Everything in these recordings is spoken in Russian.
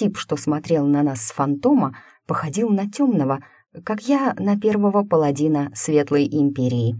Тип, что смотрел на нас с фантома, походил на темного, как я на первого паладина Светлой Империи.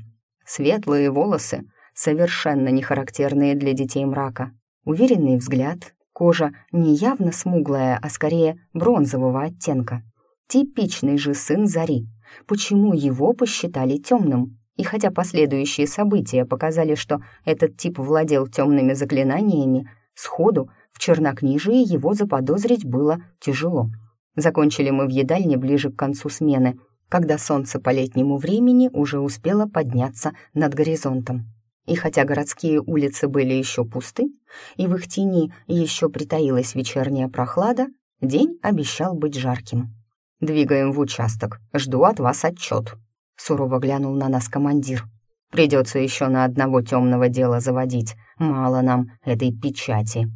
Светлые волосы, совершенно не характерные для детей мрака, уверенный взгляд, кожа не явно смуглая, а скорее бронзового оттенка. Типичный же сын Зари. Почему его посчитали темным? И хотя последующие события показали, что этот тип владел темными заклинаниями, сходу чернокнижии его заподозрить было тяжело. Закончили мы в едальне ближе к концу смены, когда солнце по летнему времени уже успело подняться над горизонтом. И хотя городские улицы были еще пусты, и в их тени еще притаилась вечерняя прохлада, день обещал быть жарким. «Двигаем в участок. Жду от вас отчет», — сурово глянул на нас командир. «Придется еще на одного темного дела заводить. Мало нам этой печати».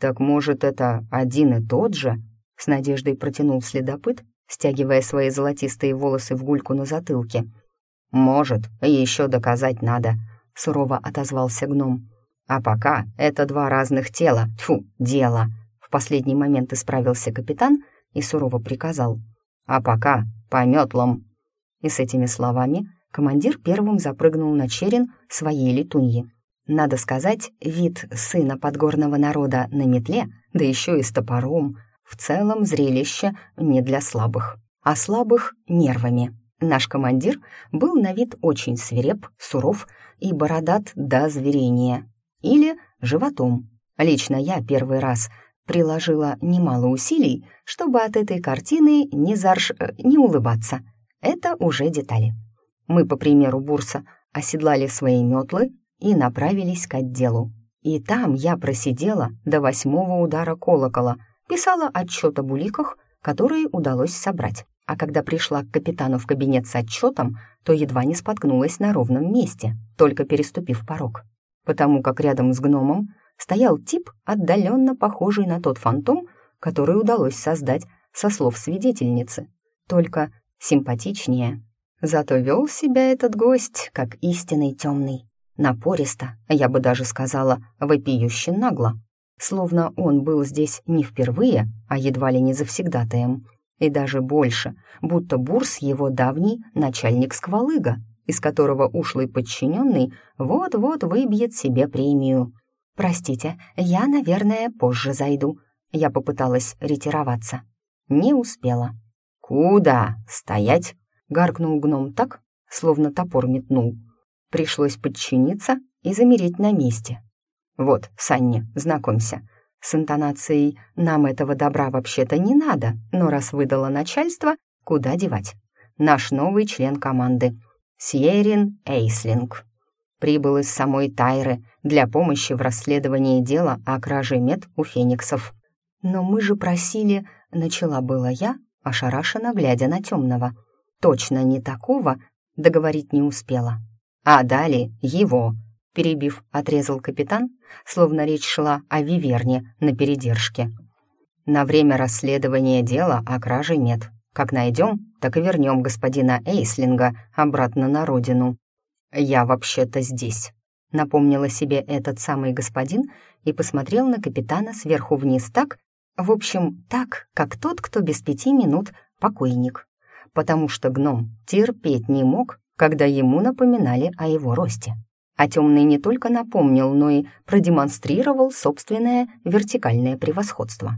«Так, может, это один и тот же?» — с надеждой протянул следопыт, стягивая свои золотистые волосы в гульку на затылке. «Может, еще доказать надо», — сурово отозвался гном. «А пока это два разных тела, тьфу, дела», — в последний момент исправился капитан и сурово приказал. «А пока по метлам». И с этими словами командир первым запрыгнул на черен своей летуньи. Надо сказать, вид сына подгорного народа на метле, да еще и с топором — в целом зрелище не для слабых, а слабых нервами. Наш командир был на вид очень свиреп, суров и бородат до зверения. Или животом. Лично я первый раз приложила немало усилий, чтобы от этой картины не зарж... Э, не улыбаться. Это уже детали. Мы, по примеру Бурса, оседлали свои метлы и направились к отделу. И там я просидела до восьмого удара колокола — писала отчет об уликах, которые удалось собрать. А когда пришла к капитану в кабинет с отчетом, то едва не споткнулась на ровном месте, только переступив порог. Потому как рядом с гномом стоял тип, отдаленно похожий на тот фантом, который удалось создать со слов свидетельницы, только симпатичнее. Зато вел себя этот гость как истинный темный. Напористо, я бы даже сказала, вопиюще нагло словно он был здесь не впервые, а едва ли не завсегдатаем. И даже больше, будто Бурс его давний начальник сквалыга, из которого ушлый подчиненный вот-вот выбьет себе премию. «Простите, я, наверное, позже зайду». Я попыталась ретироваться. Не успела. «Куда? Стоять?» — гаркнул гном так, словно топор метнул. Пришлось подчиниться и замереть на месте, «Вот, Санни, знакомься». С интонацией «нам этого добра вообще-то не надо, но раз выдало начальство, куда девать?» Наш новый член команды, Сьерин Эйслинг. Прибыл из самой Тайры для помощи в расследовании дела о краже мед у фениксов. «Но мы же просили...» — начала была я, ошарашенно глядя на темного. «Точно не такого?» — договорить не успела. «А далее его», перебив, отрезал капитан, словно речь шла о виверне на передержке. На время расследования дела о краже нет. Как найдем, так и вернем господина Эйслинга обратно на родину. Я вообще-то здесь. Напомнила себе этот самый господин и посмотрел на капитана сверху вниз так, в общем, так, как тот, кто без пяти минут покойник. Потому что гном терпеть не мог, когда ему напоминали о его росте. А темный не только напомнил, но и продемонстрировал собственное вертикальное превосходство.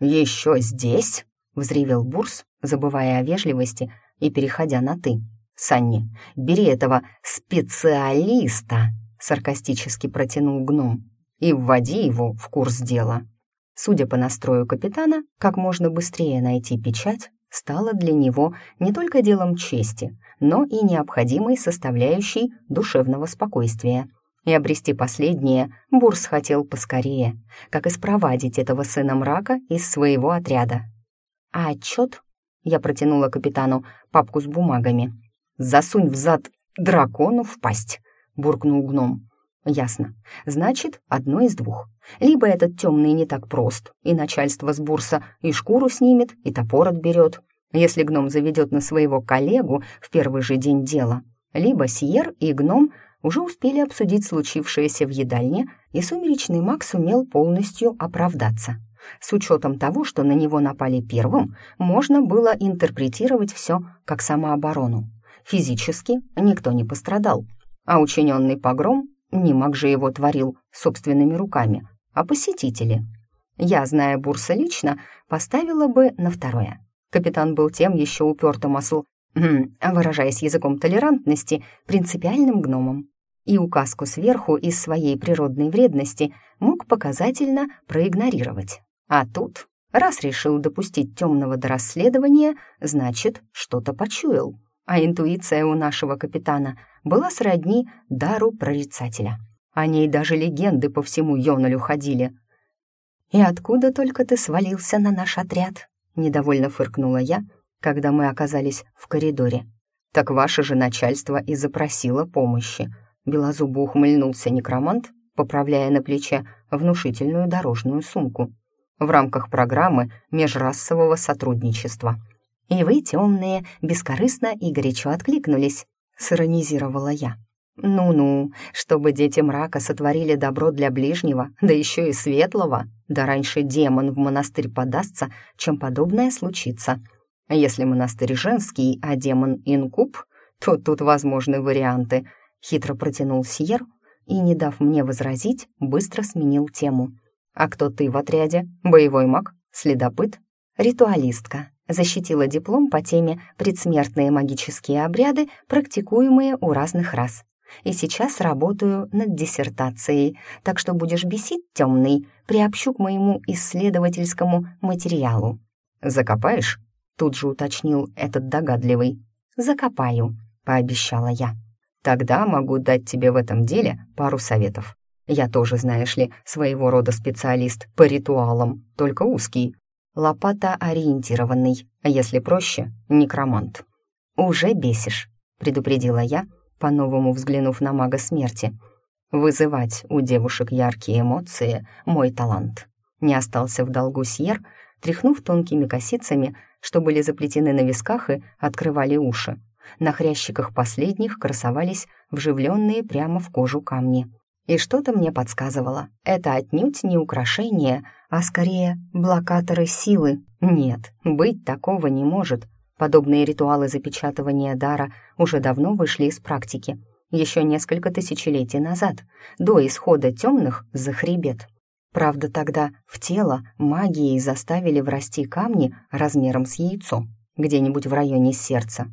«Еще здесь?» — взревел Бурс, забывая о вежливости и переходя на «ты». «Санни, бери этого специалиста!» — саркастически протянул гном. «И вводи его в курс дела». Судя по настрою капитана, как можно быстрее найти печать стало для него не только делом чести, но и необходимой составляющей душевного спокойствия. И обрести последнее Бурс хотел поскорее, как и спровадить этого сына мрака из своего отряда. «А отчет?» — я протянула капитану папку с бумагами. «Засунь в зад дракону в пасть!» — буркнул гном. «Ясно. Значит, одно из двух. Либо этот темный не так прост, и начальство с бурса и шкуру снимет, и топор отберет, если гном заведет на своего коллегу в первый же день дела, либо Сьер и гном уже успели обсудить случившееся в едальне, и сумеречный маг сумел полностью оправдаться. С учетом того, что на него напали первым, можно было интерпретировать все как самооборону. Физически никто не пострадал, а учиненный погром не маг же его творил собственными руками, а посетители. Я, зная Бурса лично, поставила бы на второе. Капитан был тем еще упертым осл, выражаясь языком толерантности, принципиальным гномом. И указку сверху из своей природной вредности мог показательно проигнорировать. А тут, раз решил допустить темного до расследования, значит, что-то почуял. А интуиция у нашего капитана была сродни дару прорицателя. О ней даже легенды по всему Йоналю ходили. «И откуда только ты свалился на наш отряд?» — недовольно фыркнула я, когда мы оказались в коридоре. «Так ваше же начальство и запросило помощи», — белозубо ухмыльнулся некромант, поправляя на плече внушительную дорожную сумку. «В рамках программы межрасового сотрудничества». «И вы, темные, бескорыстно и горячо откликнулись», — сиронизировала я. «Ну-ну, чтобы дети мрака сотворили добро для ближнего, да еще и светлого, да раньше демон в монастырь подастся, чем подобное случится. Если монастырь женский, а демон инкуб, то тут возможны варианты», — хитро протянул Сьер и, не дав мне возразить, быстро сменил тему. «А кто ты в отряде? Боевой маг? Следопыт? Ритуалистка?» защитила диплом по теме «Предсмертные магические обряды, практикуемые у разных рас» и сейчас работаю над диссертацией, так что будешь бесить темный, приобщу к моему исследовательскому материалу». «Закопаешь?» — тут же уточнил этот догадливый. «Закопаю», — пообещала я. «Тогда могу дать тебе в этом деле пару советов. Я тоже, знаешь ли, своего рода специалист по ритуалам, только узкий. Лопата-ориентированный, а если проще — некромант». «Уже бесишь», — предупредила я, — по-новому взглянув на мага смерти. Вызывать у девушек яркие эмоции — мой талант. Не остался в долгу Сьер, тряхнув тонкими косицами, что были заплетены на висках и открывали уши. На хрящиках последних красовались вживленные прямо в кожу камни. И что-то мне подсказывало. Это отнюдь не украшение, а скорее блокаторы силы. Нет, быть такого не может. Подобные ритуалы запечатывания дара уже давно вышли из практики, еще несколько тысячелетий назад, до исхода темных за хребет. Правда, тогда в тело магией заставили врасти камни размером с яйцо, где-нибудь в районе сердца.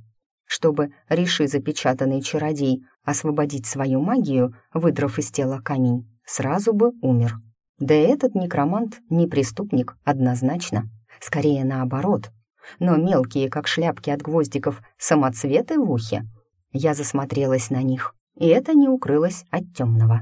Чтобы, реши запечатанный чародей, освободить свою магию, выдрав из тела камень, сразу бы умер. Да и этот некромант не преступник, однозначно. Скорее наоборот, но мелкие, как шляпки от гвоздиков, самоцветы в ухе. Я засмотрелась на них, и это не укрылось от темного.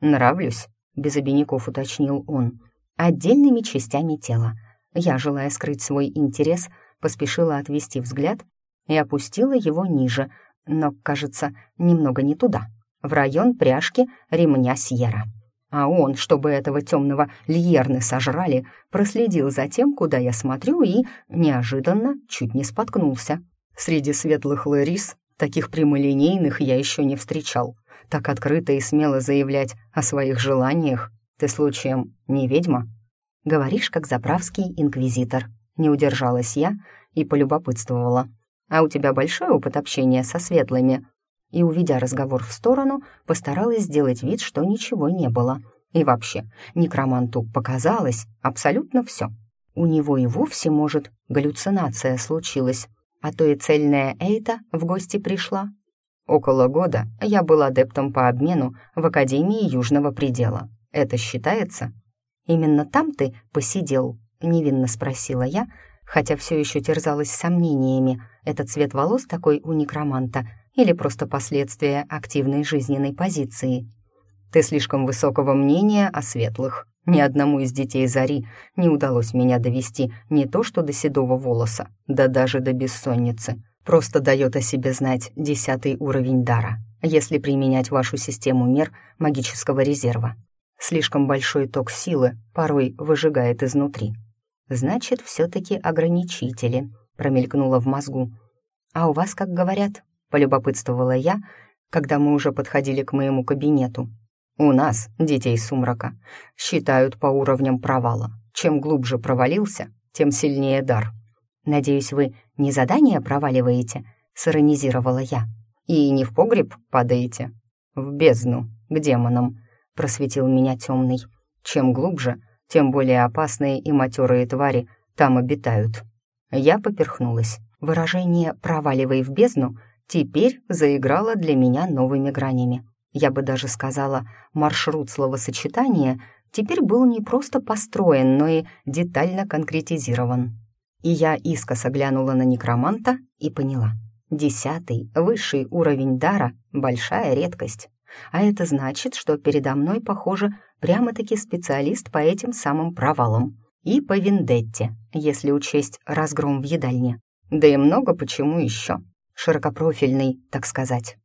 «Нравлюсь», — без обиняков уточнил он, — «отдельными частями тела». Я, желая скрыть свой интерес, поспешила отвести взгляд и опустила его ниже, но, кажется, немного не туда, в район пряжки ремня Сьерра. А он, чтобы этого темного льерны сожрали, проследил за тем, куда я смотрю, и неожиданно чуть не споткнулся. Среди светлых лэрис таких прямолинейных я еще не встречал. Так открыто и смело заявлять о своих желаниях. Ты случаем не ведьма? Говоришь, как заправский инквизитор. Не удержалась я и полюбопытствовала. А у тебя большой опыт общения со светлыми? И, увидя разговор в сторону, постаралась сделать вид, что ничего не было. И вообще, некроманту показалось абсолютно все. У него и вовсе, может, галлюцинация случилась, а то и цельная Эйта в гости пришла. Около года я был адептом по обмену в Академии Южного Предела. Это считается? Именно там ты посидел? Невинно спросила я, хотя все еще терзалась сомнениями. Этот цвет волос такой у некроманта или просто последствия активной жизненной позиции. Ты слишком высокого мнения о светлых. Ни одному из детей Зари не удалось меня довести не то что до седого волоса, да даже до бессонницы. Просто дает о себе знать десятый уровень дара, если применять вашу систему мер магического резерва. Слишком большой ток силы порой выжигает изнутри. Значит, все-таки ограничители, промелькнуло в мозгу. А у вас, как говорят, — полюбопытствовала я, когда мы уже подходили к моему кабинету. «У нас, детей сумрака, считают по уровням провала. Чем глубже провалился, тем сильнее дар. «Надеюсь, вы не задание проваливаете?» — сиронизировала я. «И не в погреб падаете?» «В бездну, к демонам», — просветил меня темный. «Чем глубже, тем более опасные и матерые твари там обитают». Я поперхнулась. Выражение «проваливай в бездну» теперь заиграло для меня новыми гранями. Я бы даже сказала, маршрут словосочетания теперь был не просто построен, но и детально конкретизирован. И я искоса глянула на некроманта и поняла. Десятый, высший уровень дара — большая редкость. А это значит, что передо мной, похоже, прямо-таки специалист по этим самым провалам. И по вендетте, если учесть разгром в едальне. Да и много почему еще. Широкопрофильный, так сказать.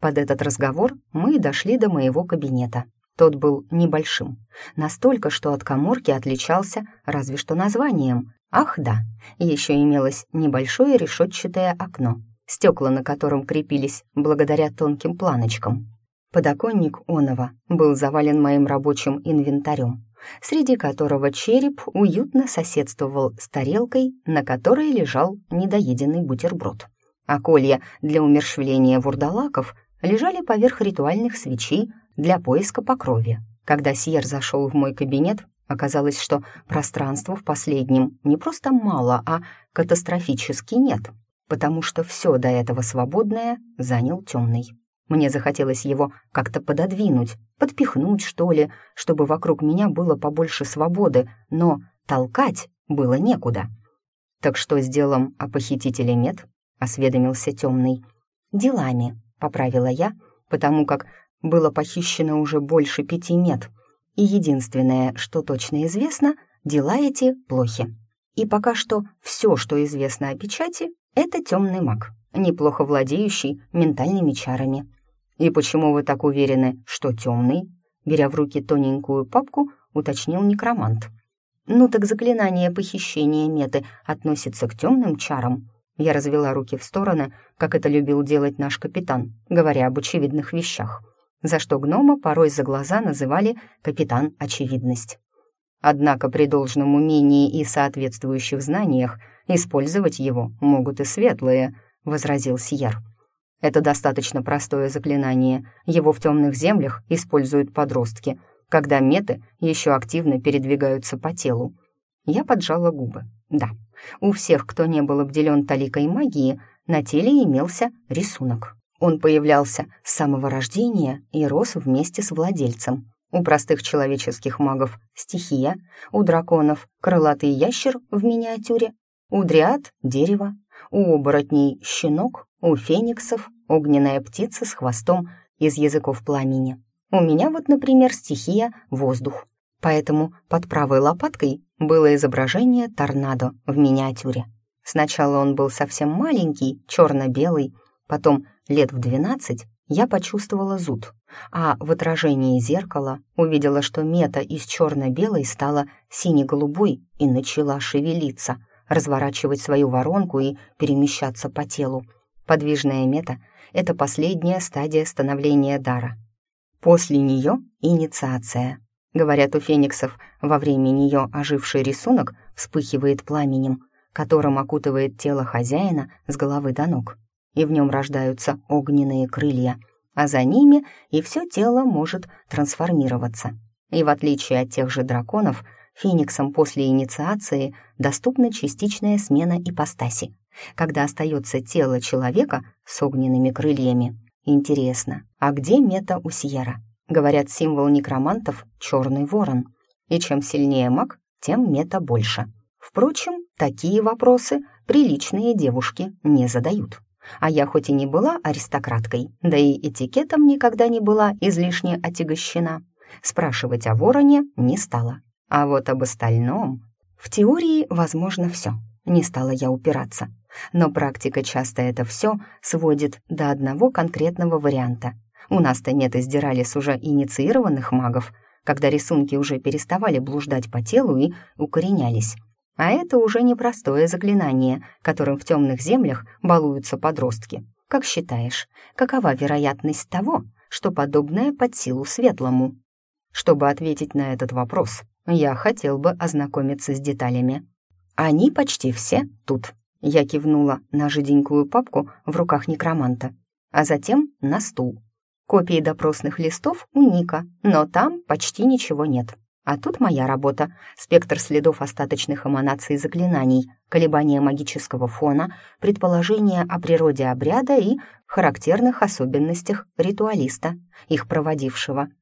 Под этот разговор мы дошли до моего кабинета. Тот был небольшим, настолько, что от коморки отличался разве что названием. Ах да, еще имелось небольшое решетчатое окно, стекла на котором крепились благодаря тонким планочкам. Подоконник Онова был завален моим рабочим инвентарем, среди которого череп уютно соседствовал с тарелкой, на которой лежал недоеденный бутерброд. А колья для умершвления вурдалаков лежали поверх ритуальных свечей для поиска по крови. Когда Сьер зашел в мой кабинет, оказалось, что пространства в последнем не просто мало, а катастрофически нет, потому что все до этого свободное занял темный. Мне захотелось его как-то пододвинуть, подпихнуть, что ли, чтобы вокруг меня было побольше свободы, но толкать было некуда. «Так что с делом о похитителе нет?» — осведомился темный. «Делами», — поправила я, потому как было похищено уже больше пяти мет, и единственное, что точно известно, дела эти плохи. И пока что все, что известно о печати, это темный маг, неплохо владеющий ментальными чарами. «И почему вы так уверены, что темный?» Беря в руки тоненькую папку, уточнил некромант. «Ну так заклинание похищения меты относится к темным чарам». Я развела руки в стороны, как это любил делать наш капитан, говоря об очевидных вещах, за что гнома порой за глаза называли «капитан Очевидность». Однако при должном умении и соответствующих знаниях использовать его могут и светлые, — возразил Сьер. Это достаточно простое заклинание. Его в темных землях используют подростки, когда меты еще активно передвигаются по телу. Я поджала губы. Да, у всех, кто не был обделен таликой магии, на теле имелся рисунок. Он появлялся с самого рождения и рос вместе с владельцем. У простых человеческих магов — стихия, у драконов — крылатый ящер в миниатюре, у дриад — дерево, у оборотней — щенок, у фениксов — огненная птица с хвостом из языков пламени. У меня вот, например, стихия — воздух. Поэтому под правой лопаткой было изображение торнадо в миниатюре. Сначала он был совсем маленький, черно-белый, потом лет в двенадцать я почувствовала зуд, а в отражении зеркала увидела, что мета из черно-белой стала сине-голубой и начала шевелиться, разворачивать свою воронку и перемещаться по телу. Подвижная мета — это последняя стадия становления дара. После нее — инициация. Говорят, у фениксов во время нее оживший рисунок вспыхивает пламенем, которым окутывает тело хозяина с головы до ног, и в нем рождаются огненные крылья, а за ними и все тело может трансформироваться. И в отличие от тех же драконов, фениксам после инициации доступна частичная смена ипостаси, когда остается тело человека с огненными крыльями. Интересно, а где мета у Сьерра? Говорят, символ некромантов — черный ворон. И чем сильнее маг, тем мета больше. Впрочем, такие вопросы приличные девушки не задают. А я хоть и не была аристократкой, да и этикетом никогда не была излишне отягощена, спрашивать о вороне не стала. А вот об остальном... В теории возможно все. Не стала я упираться. Но практика часто это все сводит до одного конкретного варианта. У нас-то нет издирали с уже инициированных магов, когда рисунки уже переставали блуждать по телу и укоренялись. А это уже непростое заклинание, которым в темных землях балуются подростки. Как считаешь, какова вероятность того, что подобное под силу светлому? Чтобы ответить на этот вопрос, Я хотел бы ознакомиться с деталями. Они почти все тут. Я кивнула на жиденькую папку в руках некроманта, а затем на стул. Копии допросных листов у Ника, но там почти ничего нет. А тут моя работа. Спектр следов остаточных эманаций заклинаний, колебания магического фона, предположения о природе обряда и характерных особенностях ритуалиста, их проводившего.